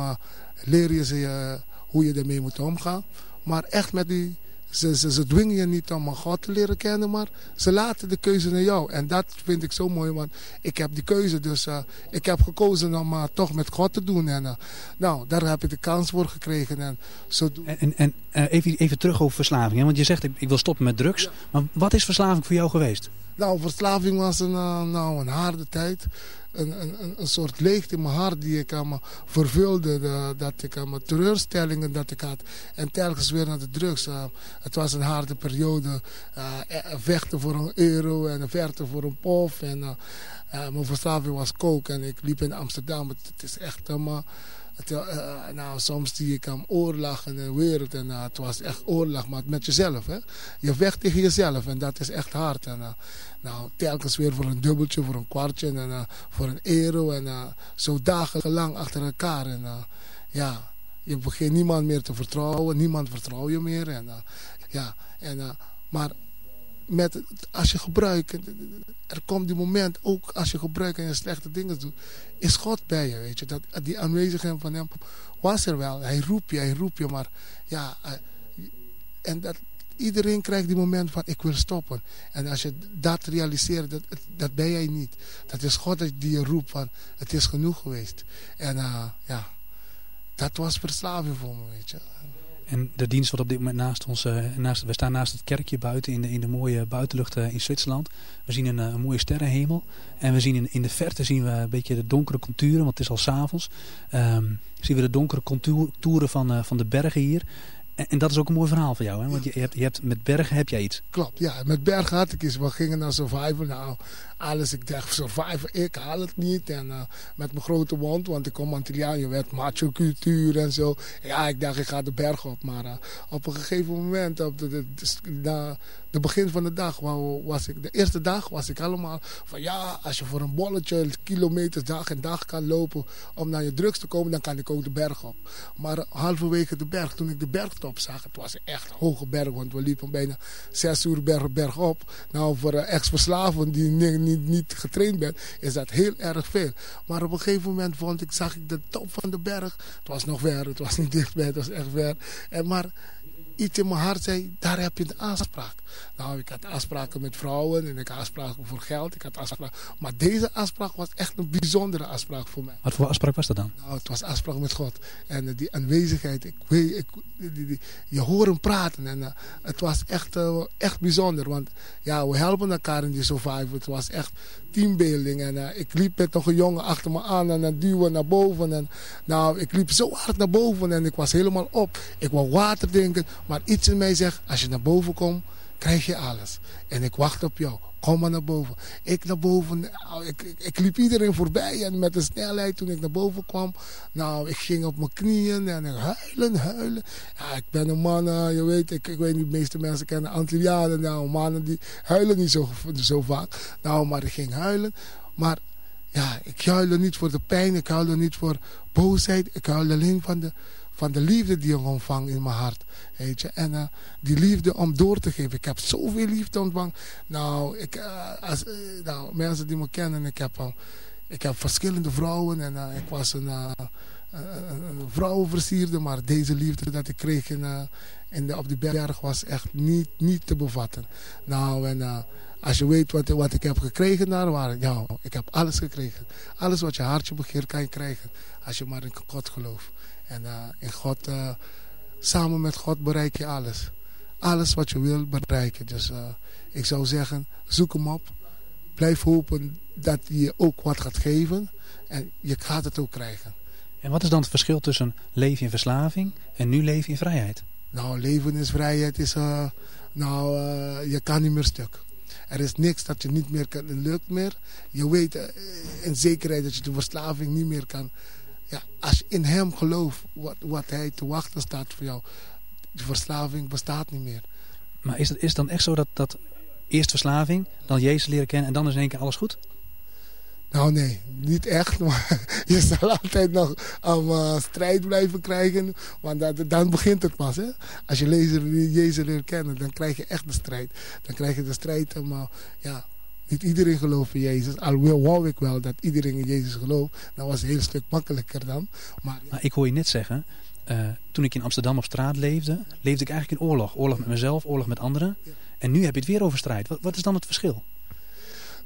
leer je ze hoe je ermee moet omgaan. Maar echt met die Ze, ze, ze dwingen je niet om God te leren kennen, maar ze laten de keuze naar jou. En dat vind ik zo mooi, want ik heb die keuze. Dus uh, ik heb gekozen om uh, toch met God te doen. En uh, nou, daar heb ik de kans voor gekregen. En, zo en, en, en even, even terug over verslaving. Hè? Want je zegt, ik, ik wil stoppen met drugs. Ja. Maar wat is verslaving voor jou geweest? Nou, verslaving was een, nou, een harde tijd een, een, een soort leegte in mijn hart die ik aan me vervulde. De, dat ik aan mijn teleurstellingen dat ik had. En telkens weer naar de drugs. Het was een harde periode. Vechten voor een euro en vechten voor een pof. En mijn verslaving was koken. En ik liep in Amsterdam. Het, is echt helemaal... nou, soms zie ik hem oorlog in de wereld. En uh, het was echt oorlog, maar met jezelf. Hè? Je vecht tegen jezelf en dat is echt hard. En, nou, telkens weer voor een dubbeltje, voor een kwartje en voor een euro. En zo dagenlang achter elkaar. En ja, je begint niemand meer te vertrouwen. Niemand vertrouwt je meer. En, ja, en, maar met, als je gebruikt, er komt die moment, ook als je gebruikt en je slechte dingen doet, is God bij je, weet je. Dat, die aanwezigheid van hem was er wel. Hij roept je, hij roept je, maar ja, en dat, iedereen krijgt die moment van ik wil stoppen. En als je dat realiseert, dat, dat ben jij niet. Dat is God die je roept van het is genoeg geweest. En uh, ja, dat was verslaving voor me, weet je. En de dienst wordt op dit moment naast ons, uh, naast, we staan naast het kerkje buiten in de, in de mooie buitenlucht uh, in Zwitserland. We zien een, uh, een, mooie sterrenhemel. En we zien in, in de verte zien we een beetje de donkere contouren, want het is al s'avonds. Um, zien we de donkere contouren van, van de bergen hier. En, dat is ook een mooi verhaal voor jou, hè? Want je, hebt, je hebt, met bergen heb jij iets. Klopt, ja. Met bergen had ik iets. We gingen naar Survivor. Nou, alles. Ik dacht, Survivor, ik haal het niet. En uh, met mijn grote mond, want ik kom Antilliaan. Je werd macho cultuur en zo. Ja, ik dacht, ik ga de berg op. Maar uh, op een gegeven moment, op de, de, de, de, begin van de dag, was ik, de eerste dag was ik allemaal van ja, als je voor een bolletje kilometers dag en dag kan lopen om naar je drugs te komen, dan kan ik ook de berg op. Maar halverwege de berg, toen ik de bergtop zag, het was echt hoge berg, want we liepen bijna zes uur berg, berg op. Nou, voor een ex-verslaven die niet niet, niet getraind bent, is dat heel erg veel. Maar op een gegeven moment vond ik, zag ik de top van de berg. Het was nog ver, het was niet dichtbij, het was echt ver. En maar iets in mijn hart zei, daar heb je de aanspraak. Nou, ik had afspraken met vrouwen en ik had afspraken voor geld. Ik had afspraken, maar deze afspraak was echt een bijzondere afspraak voor mij. Wat voor afspraak was dat dan? Nou, het was afspraak met God. En uh, die aanwezigheid, ik weet, ik, die, die, je hoort hem praten. En uh, het was echt, uh, echt bijzonder. Want ja, we helpen elkaar in die survival. Het was echt teambuilding. En ik liep met nog een jongen achter me aan en dan duwen naar boven. En nou, ik liep zo hard naar boven en ik was helemaal op. Ik wou water drinken, maar iets in mij zegt, als je naar boven komt krijg je alles. En ik wacht op jou. Kom maar naar boven. Ik naar boven. Nou, ik, ik, liep iedereen voorbij. En met de snelheid toen ik naar boven kwam. Nou, ik ging op mijn knieën. En huilen, huilen. Ja, ik ben een man. Uh, je weet, ik, ik weet niet, de meeste mensen kennen Antillianen. Nou, mannen die huilen niet zo, zo vaak. Nou, maar ik ging huilen. Maar ja, ik huilde niet voor de pijn. Ik huilde niet voor boosheid. Ik huilde alleen van de van de liefde die ik ontvang in mijn hart. Weet je? En uh, die liefde om door te geven. Ik heb zoveel liefde ontvangen. Nou, ik, uh, als, uh, nou mensen die me kennen, ik heb, ik heb verschillende vrouwen. En ik was een, een vrouwenversierde. Maar deze liefde dat ik kreeg in, in de, op die berg was echt niet, niet te bevatten. Nou, en als je weet wat, wat ik heb gekregen daar, waar, ja, ik heb alles gekregen. Alles wat je hartje begeert kan je krijgen. Als je maar in God gelooft. En uh, in God, uh, samen met God bereik je alles. Alles wat je wil bereiken. Dus uh, ik zou zeggen, zoek hem op. Blijf hopen dat hij je ook wat gaat geven. En je gaat het ook krijgen. En wat is dan het verschil tussen leven in verslaving en nu leven in vrijheid? Nou, leven in vrijheid is... nou, je kan niet meer stuk. Er is niks dat je niet meer kan, lukt meer. Je weet in zekerheid dat je de verslaving niet meer kan ja, als je in hem gelooft, wat, wat hij te wachten staat voor jou, die verslaving bestaat niet meer. Maar is het, is het dan echt zo dat, dat eerst verslaving, dan Jezus leren kennen en dan is in één keer alles goed? Nou nee, niet echt. <laughs> Maar je zal altijd nog een uh, strijd blijven krijgen. Want dat, dan begint het pas. Hè? Als je Jezus leert kennen, dan krijg je echt de strijd. Dan krijg je de strijd om uh, ja, niet iedereen gelooft in Jezus. Al wou ik wel dat iedereen in Jezus gelooft. Dan was een heel stuk makkelijker dan. Maar, maar ik hoor je net zeggen, toen ik in Amsterdam op straat leefde, leefde ik eigenlijk in oorlog. Oorlog met mezelf, oorlog met anderen. En nu heb je het weer over strijd. Wat, wat is dan het verschil?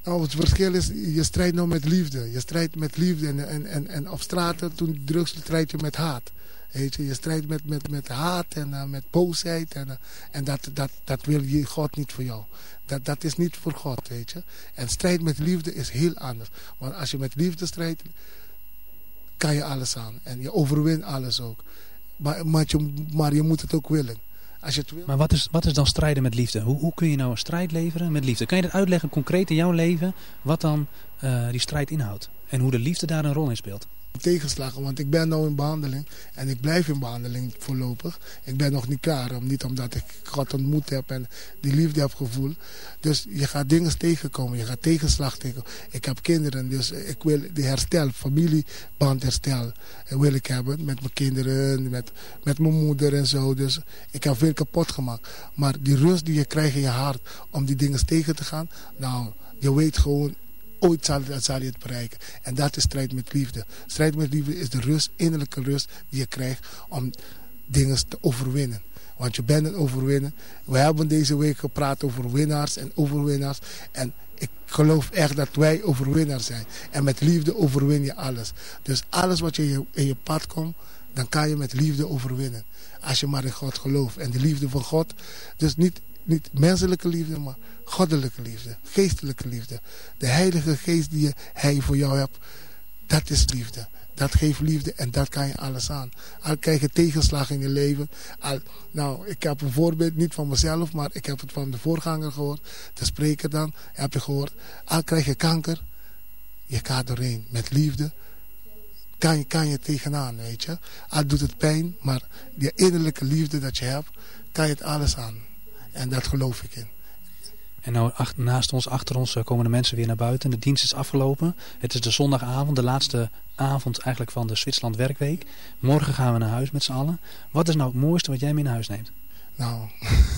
Nou, het verschil is, je strijdt nou met liefde. Je strijdt met liefde en, en, en, en op straten, toen drugs strijd je met haat. Weet je, je strijdt met, met, met haat en uh, met boosheid. En, uh, en dat, dat, dat wil je God niet voor jou. Dat, dat is niet voor God, weet je. En strijd met liefde is heel anders. Want als je met liefde strijdt, kan je alles aan. En je overwint alles ook. Maar, maar, je, maar je moet het ook willen. Als je het wil. Maar wat is, wat is dan strijden met liefde? Hoe, hoe kun je nou een strijd leveren met liefde? Kan je dat uitleggen concreet in jouw leven? Wat dan uh, die strijd inhoudt? En hoe de liefde daar een rol in speelt? Tegenslagen. Want ik ben nu in behandeling en ik blijf in behandeling voorlopig. Ik ben nog niet klaar, niet omdat ik God ontmoet heb en die liefde heb gevoeld. Dus je gaat dingen tegenkomen, je gaat tegenslag tegenkomen. Ik heb kinderen, dus ik wil die herstel, familieband herstel wil ik hebben met mijn kinderen, met, met mijn moeder en zo. Dus ik heb veel kapot gemaakt. Maar die rust die je krijgt in je hart om die dingen tegen te gaan, nou, je weet gewoon Ooit zal, je het bereiken. En dat is strijd met liefde. Strijd met liefde is de rust, innerlijke rust die je krijgt om dingen te overwinnen. Want je bent een overwinner. We hebben deze week gepraat over winnaars en overwinnaars. En ik geloof echt dat wij overwinnaars zijn. En met liefde overwin je alles. Dus alles wat je in je pad komt, dan kan je met liefde overwinnen. Als je maar in God gelooft. En de liefde van God. Dus niet niet menselijke liefde, maar goddelijke liefde. Geestelijke liefde. De heilige geest die hij voor jou hebt, dat is liefde. Dat geeft liefde en dat kan je alles aan. Al krijg je tegenslag in je leven. Nou, ik heb een voorbeeld, niet van mezelf, maar ik heb het van de voorganger gehoord. De spreker dan, heb je gehoord. Al krijg je kanker, je gaat doorheen. Met liefde kan kan je tegenaan, weet je. Al doet het pijn, maar die innerlijke liefde dat je hebt, kan je het alles aan. En dat geloof ik in. En nou, naast ons, achter ons, eh, komen de mensen weer naar buiten. De dienst is afgelopen. Het is de zondagavond, de laatste avond eigenlijk van de Zwitserland Werkweek. Morgen gaan we naar huis met z'n allen. Wat is nou het mooiste wat jij mee naar huis neemt? Nou,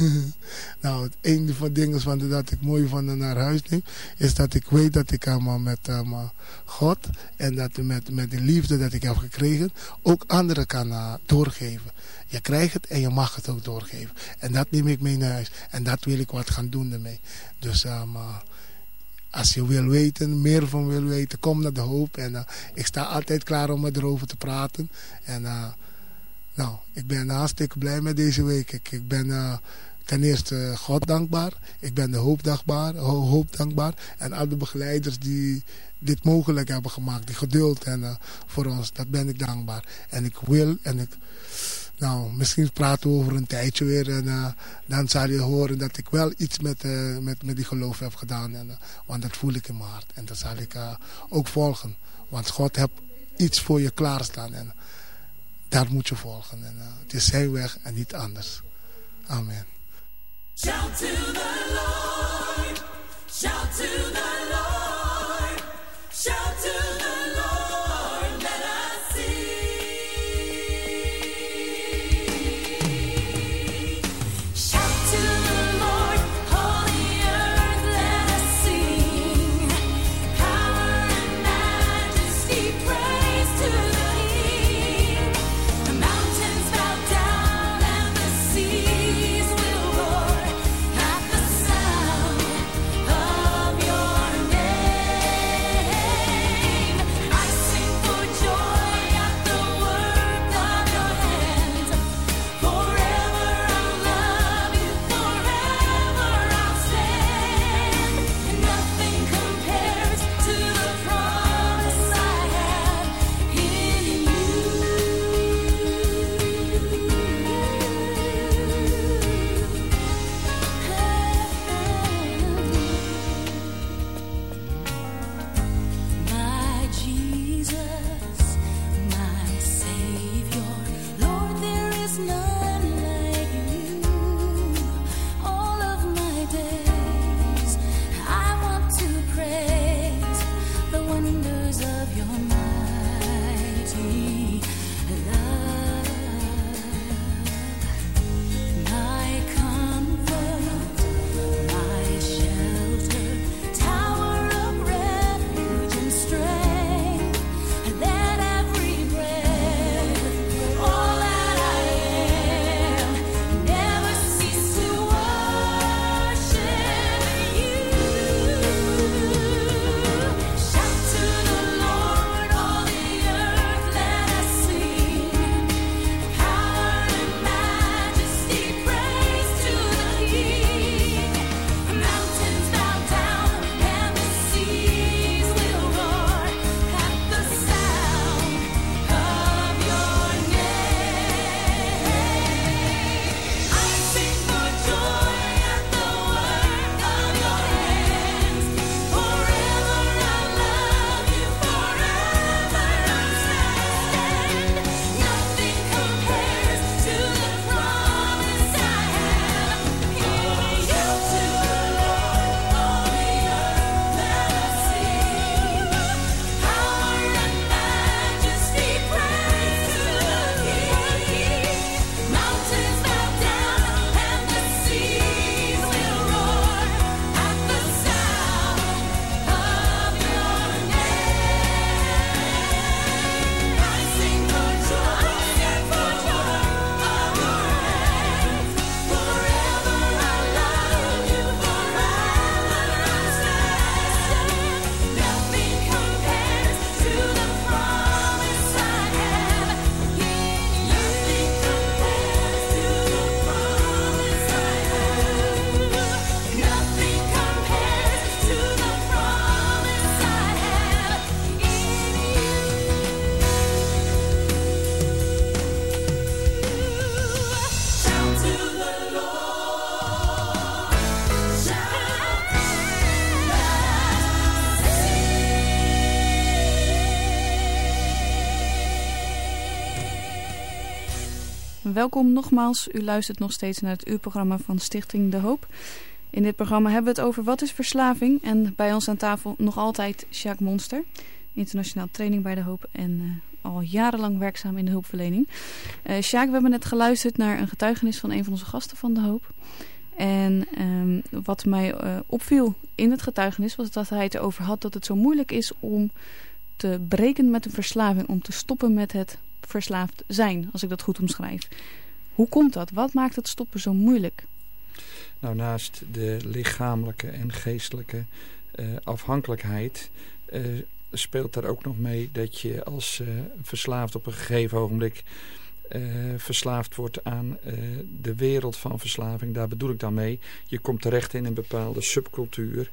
<laughs> nou een van de dingen van dat ik mooi van naar huis neem, is dat ik weet dat ik allemaal met uh, God en dat met, met de liefde dat ik heb gekregen, ook anderen kan uh, doorgeven. Je krijgt het en je mag het ook doorgeven. En dat neem ik mee naar huis. En dat wil ik wat gaan doen ermee. Dus um, als je wil weten, meer van wil weten, kom naar de hoop. En uh, ik sta altijd klaar om erover te praten. En nou, ik ben hartstikke blij met deze week. Ik, ik ben uh, ten eerste God dankbaar. Ik ben de hoop dankbaar, hoop dankbaar. En al de begeleiders die dit mogelijk hebben gemaakt. Die geduld en voor ons, dat ben ik dankbaar. En ik wil en ik nou, misschien praten we over een tijdje weer en uh, dan zal je horen dat ik wel iets met, met, met die geloof heb gedaan. En, want dat voel ik in mijn hart en dat zal ik ook volgen. Want God heeft iets voor je klaarstaan en daar moet je volgen. En, het is zijn weg en niet anders. Amen. Shout to the Lord, shout to the Lord, shout Welkom nogmaals. U luistert nog steeds naar het uurprogramma van Stichting De Hoop. In dit programma hebben we het over wat is verslaving. En bij ons aan tafel nog altijd Jacques Monster. Internationaal training bij De Hoop en uh, al jarenlang werkzaam in de hulpverlening. Uh, Sjaak, we hebben net geluisterd naar een getuigenis van een van onze gasten van De Hoop. En um, wat mij uh, opviel in het getuigenis was dat hij het erover had dat het zo moeilijk is om te breken met een verslaving. Om te stoppen met het verslaafd zijn, als ik dat goed omschrijf. Hoe komt dat? Wat maakt het stoppen zo moeilijk? Nou, naast de lichamelijke en geestelijke uh, afhankelijkheid uh, speelt daar ook nog mee dat je als uh, verslaafd op een gegeven ogenblik verslaafd wordt aan de wereld van verslaving. Daar bedoel ik dan mee. Je komt terecht in een bepaalde subcultuur.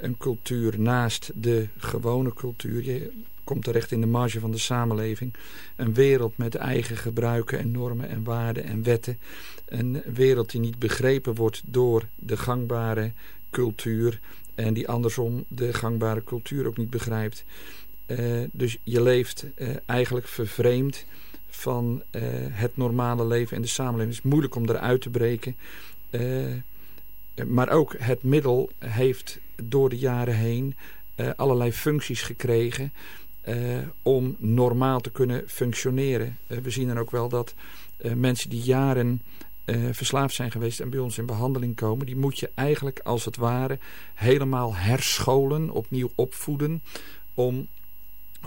Een cultuur naast de gewone cultuur. Komt terecht in de marge van de samenleving. Een wereld met eigen gebruiken en normen en waarden en wetten. Een wereld die niet begrepen wordt door de gangbare cultuur. En die andersom de gangbare cultuur ook niet begrijpt. dus je leeft eigenlijk vervreemd van uh, het normale leven en de samenleving. Het is moeilijk om eruit te breken. Maar ook het middel heeft door de jaren heen allerlei functies gekregen om normaal te kunnen functioneren. we zien dan ook wel dat mensen die jaren verslaafd zijn geweest en bij ons in behandeling komen, die moet je eigenlijk als het ware helemaal herscholen, opnieuw opvoeden om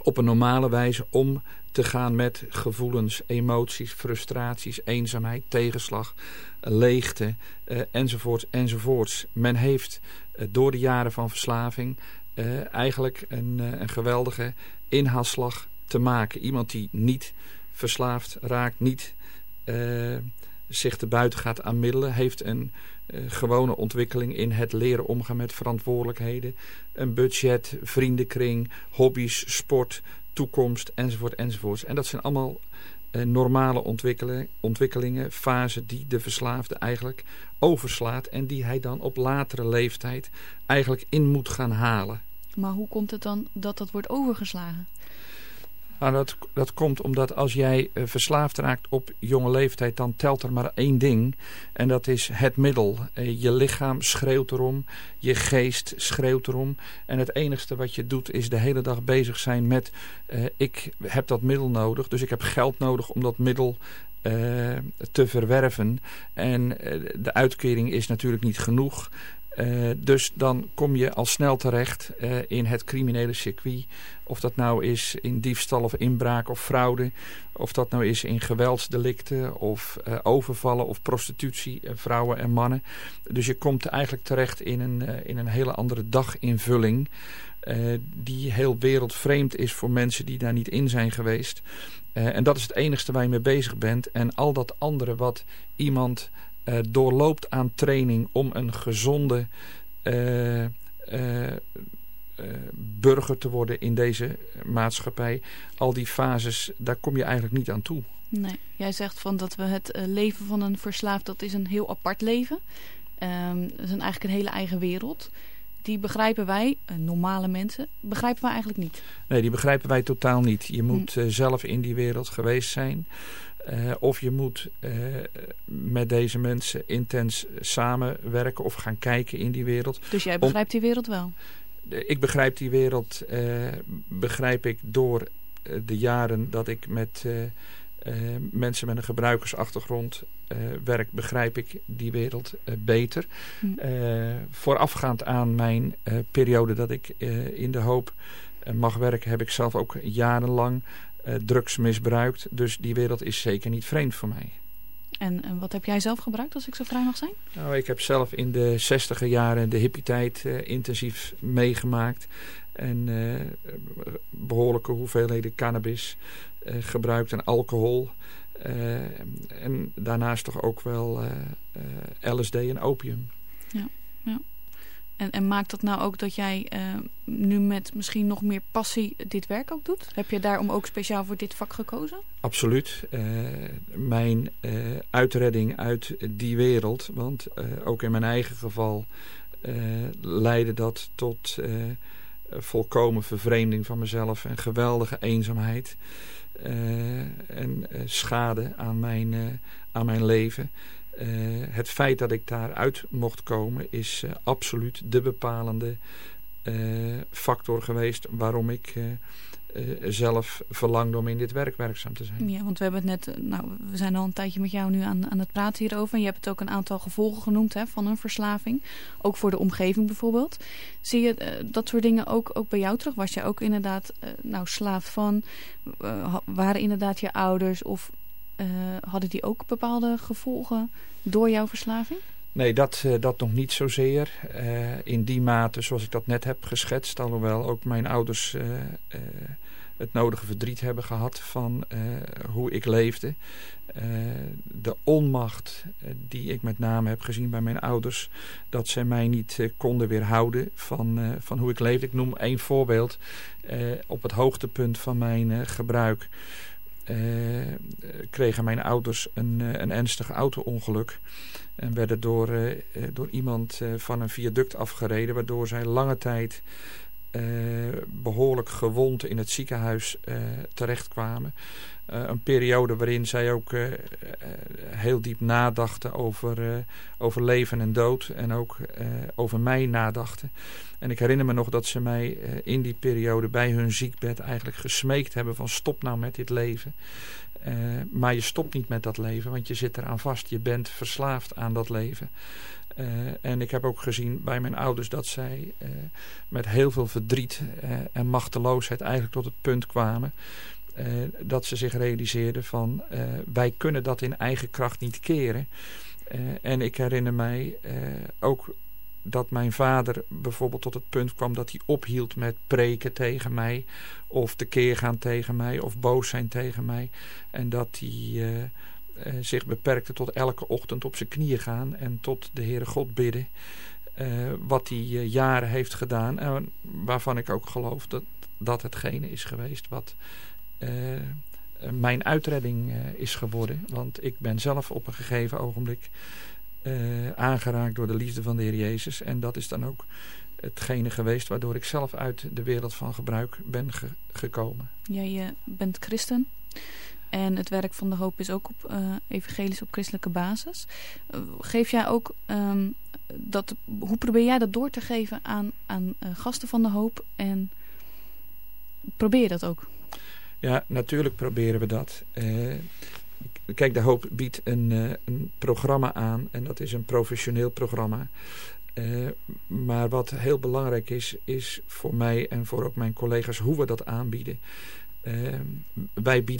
op een normale wijze om te gaan met gevoelens, emoties, frustraties, eenzaamheid, tegenslag, leegte uh, enzovoorts enzovoorts. Men heeft door de jaren van verslaving eigenlijk een, een geweldige inhaalslag te maken. Iemand die niet verslaafd raakt, niet zich te buiten gaat aan middelen, heeft een gewone ontwikkeling in het leren omgaan met verantwoordelijkheden. Een budget, vriendenkring, hobby's, sport, toekomst enzovoort enzovoorts. En dat zijn allemaal uh, normale ontwikkelingen, ontwikkelingen, fasen die de verslaafde eigenlijk overslaat en die hij dan op latere leeftijd eigenlijk in moet gaan halen. Maar hoe komt het dan dat dat wordt overgeslagen? Nou, dat, dat komt omdat als jij uh, verslaafd raakt op jonge leeftijd, dan telt er maar één ding. En dat is het middel. Uh, je lichaam schreeuwt erom, je geest schreeuwt erom. En het enigste wat je doet is de hele dag bezig zijn met... Uh, ik heb dat middel nodig, dus ik heb geld nodig om dat middel te verwerven. En de uitkering is natuurlijk niet genoeg. Uh, dus dan kom je al snel terecht uh, in het criminele circuit. Of dat nou is in diefstal of inbraak of fraude. Of dat nou is in geweldsdelicten of uh, overvallen of prostitutie, vrouwen en mannen. Dus je komt eigenlijk terecht in een, in een hele andere daginvulling. die heel wereldvreemd is voor mensen die daar niet in zijn geweest. en dat is het enigste waar je mee bezig bent. En al dat andere wat iemand uh, doorloopt aan training om een gezonde uh, uh, burger te worden in deze maatschappij. Al die fases, daar kom je eigenlijk niet aan toe. Nee, jij zegt van dat we het leven van een verslaafd, dat is een heel apart leven. Um, dat is een, eigenlijk een hele eigen wereld die begrijpen wij, normale mensen, begrijpen wij eigenlijk niet. Nee, die begrijpen wij totaal niet. Je moet uh, zelf in die wereld geweest zijn. Uh, of je moet uh, met deze mensen intens samenwerken of gaan kijken in die wereld. Dus jij begrijpt Om, die wereld wel? Ik begrijp die wereld, begrijp ik door de jaren dat ik met mensen met een gebruikersachtergrond werk, begrijp ik die wereld beter. Hm. voorafgaand aan mijn periode dat ik in de hoop mag werken, heb ik zelf ook jarenlang drugs misbruikt. Dus die wereld is zeker niet vreemd voor mij. En, en, wat heb jij zelf gebruikt, als ik zo vrij mag zijn? Nou, ik heb zelf in de zestiger jaren de hippie-tijd uh, intensief meegemaakt. En uh, behoorlijke hoeveelheden cannabis gebruikt en alcohol. en daarnaast toch ook wel LSD en opium. Ja, ja. En, en maakt dat nou ook dat jij uh, nu met misschien nog meer passie dit werk ook doet? Heb je daarom ook speciaal voor dit vak gekozen? Absoluut. Uh, mijn uh, uitredding uit die wereld, want ook in mijn eigen geval leidde dat tot volkomen vervreemding van mezelf en geweldige eenzaamheid. en schade aan mijn, aan mijn leven. Het feit dat ik daaruit mocht komen is absoluut de bepalende factor geweest waarom ik zelf verlangde om in dit werk werkzaam te zijn. Ja, want we hebben het net, eh, nou, we zijn al een tijdje met jou nu aan, aan het praten hierover. En je hebt het ook een aantal gevolgen genoemd hè, van een verslaving. Ook voor de omgeving bijvoorbeeld. Zie je dat soort dingen ook, ook bij jou terug? Was jij ook inderdaad nou, slaaf van? waren inderdaad je ouders of hadden die ook bepaalde gevolgen door jouw verslaving? Nee, dat, uh, dat nog niet zozeer. Uh, in die mate zoals ik dat net heb geschetst. Alhoewel ook mijn ouders het nodige verdriet hebben gehad van hoe ik leefde. de onmacht die ik met name heb gezien bij mijn ouders. Dat zij mij niet konden weerhouden van, van hoe ik leefde. Ik noem één voorbeeld. op het hoogtepunt van mijn gebruik kregen mijn ouders een, een ernstig auto-ongeluk. En werden door, door iemand van een viaduct afgereden. Waardoor zij lange tijd behoorlijk gewond in het ziekenhuis terechtkwamen. een periode waarin zij ook heel diep nadachten over, over leven en dood. En ook over mij nadachten. En ik herinner me nog dat ze mij in die periode bij hun ziekbed eigenlijk gesmeekt hebben van stop nou met dit leven. Maar je stopt niet met dat leven, want je zit eraan vast. Je bent verslaafd aan dat leven. Uh, en ik heb ook gezien bij mijn ouders dat zij uh, met heel veel verdriet en machteloosheid eigenlijk tot het punt kwamen. dat ze zich realiseerden van wij kunnen dat in eigen kracht niet keren. en ik herinner mij ook dat mijn vader bijvoorbeeld tot het punt kwam dat hij ophield met preken tegen mij. Of tekeer gaan tegen mij of boos zijn tegen mij. En dat hij uh, zich beperkte tot elke ochtend op zijn knieën gaan en tot de Heere God bidden. Uh, wat hij jaren heeft gedaan en waarvan ik ook geloof dat dat hetgene is geweest wat mijn uitredding is geworden. Want ik ben zelf op een gegeven ogenblik aangeraakt door de liefde van de Heer Jezus. En dat is dan ook hetgene geweest waardoor ik zelf uit de wereld van gebruik ben ge gekomen. Jij bent christen. En het werk van de hoop is ook op uh, evangelisch op christelijke basis. geef jij ook um, dat, hoe probeer jij dat door te geven aan, aan gasten van de hoop? En probeer je dat ook? Ja, natuurlijk proberen we dat. Kijk, De Hoop biedt een, een programma aan en dat is een professioneel programma. Maar wat heel belangrijk is, is voor mij en voor ook mijn collega's hoe we dat aanbieden. Wij bieden